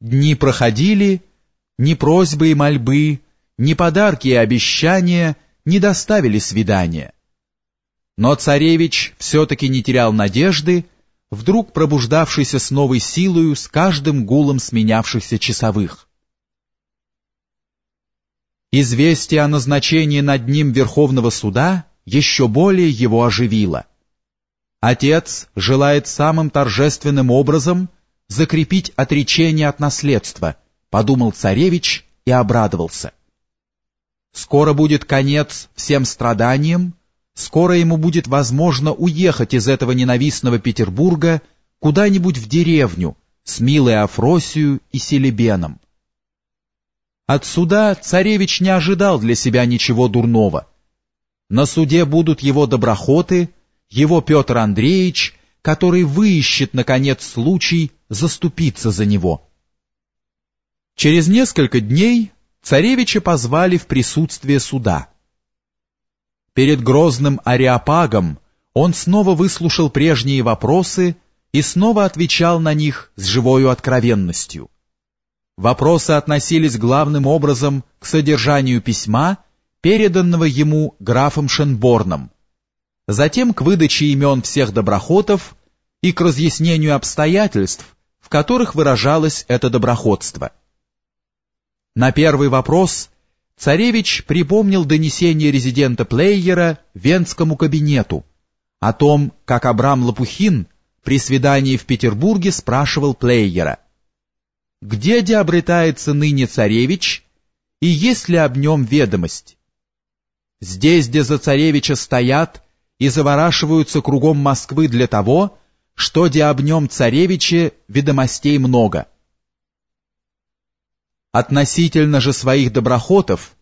Дни проходили, ни просьбы и мольбы, ни подарки и обещания не доставили свидания. Но царевич все-таки не терял надежды, вдруг пробуждавшийся с новой силою с каждым гулом сменявшихся часовых. Известие о назначении над ним Верховного суда еще более его оживило. Отец желает самым торжественным образом закрепить отречение от наследства, подумал царевич и обрадовался. Скоро будет конец всем страданиям, скоро ему будет возможно уехать из этого ненавистного Петербурга куда-нибудь в деревню с милой Афросию и Селебеном. От суда царевич не ожидал для себя ничего дурного. На суде будут его доброхоты, его Петр Андреевич который выищет, наконец, случай заступиться за него. Через несколько дней царевича позвали в присутствие суда. Перед грозным ареопагом он снова выслушал прежние вопросы и снова отвечал на них с живою откровенностью. Вопросы относились главным образом к содержанию письма, переданного ему графом Шенборном, затем к выдаче имен всех доброхотов и к разъяснению обстоятельств, в которых выражалось это доброходство. На первый вопрос царевич припомнил донесение резидента Плейера Венскому кабинету о том, как Абрам Лопухин при свидании в Петербурге спрашивал Плейера, где де обретается ныне царевич и есть ли об нем ведомость. Здесь, где за царевича стоят и заворашиваются кругом Москвы для того, что де об нем царевиче ведомостей много. Относительно же своих доброхотов,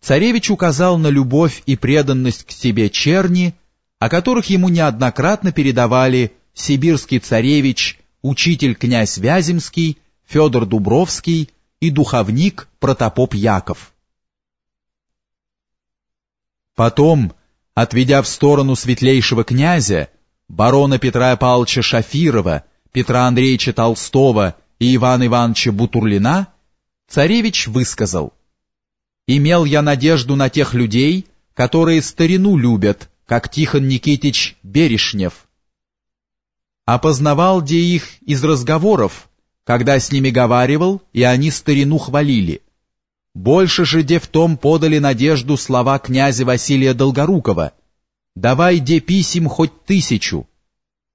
царевич указал на любовь и преданность к себе черни, о которых ему неоднократно передавали сибирский царевич, учитель князь Вяземский, Федор Дубровский и духовник Протопоп Яков. Потом, отведя в сторону светлейшего князя, барона Петра Павловича Шафирова, Петра Андреевича Толстого и Ивана Ивановича Бутурлина, царевич высказал «Имел я надежду на тех людей, которые старину любят, как Тихон Никитич Берешнев. Опознавал де их из разговоров, когда с ними говаривал, и они старину хвалили. Больше же де в том подали надежду слова князя Василия Долгорукова. «Давай де писем хоть тысячу».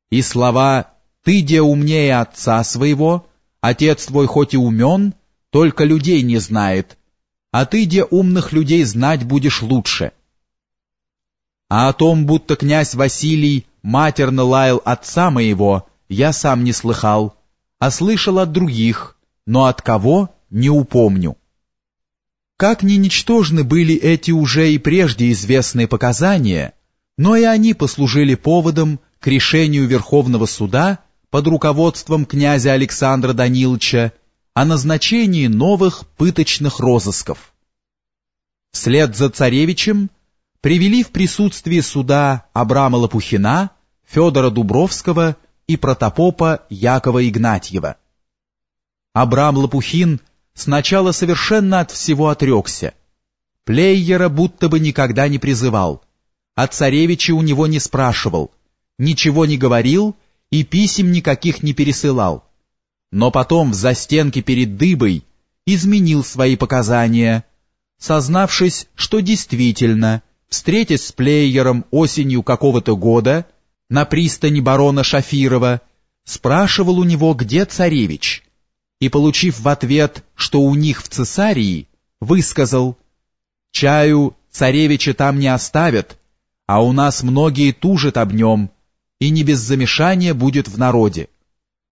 И слова «Ты де умнее отца своего, отец твой хоть и умен, только людей не знает, а ты де умных людей знать будешь лучше». А о том, будто князь Василий матерно лаял отца моего, я сам не слыхал, а слышал от других, но от кого — не упомню. Как ни ничтожны были эти уже и прежде известные показания, но и они послужили поводом к решению Верховного суда под руководством князя Александра Даниловича о назначении новых пыточных розысков. Вслед за царевичем привели в присутствие суда Абрама Лопухина, Федора Дубровского и протопопа Якова Игнатьева. Абрам Лопухин сначала совершенно от всего отрекся. Плейера будто бы никогда не призывал, а царевича у него не спрашивал, ничего не говорил и писем никаких не пересылал. Но потом в застенке перед дыбой изменил свои показания, сознавшись, что действительно, встретясь с Плейером осенью какого-то года на пристани барона Шафирова, спрашивал у него, где царевич — и, получив в ответ, что у них в Цесарии, высказал «Чаю царевича там не оставят, а у нас многие тужат об нем, и не без замешания будет в народе».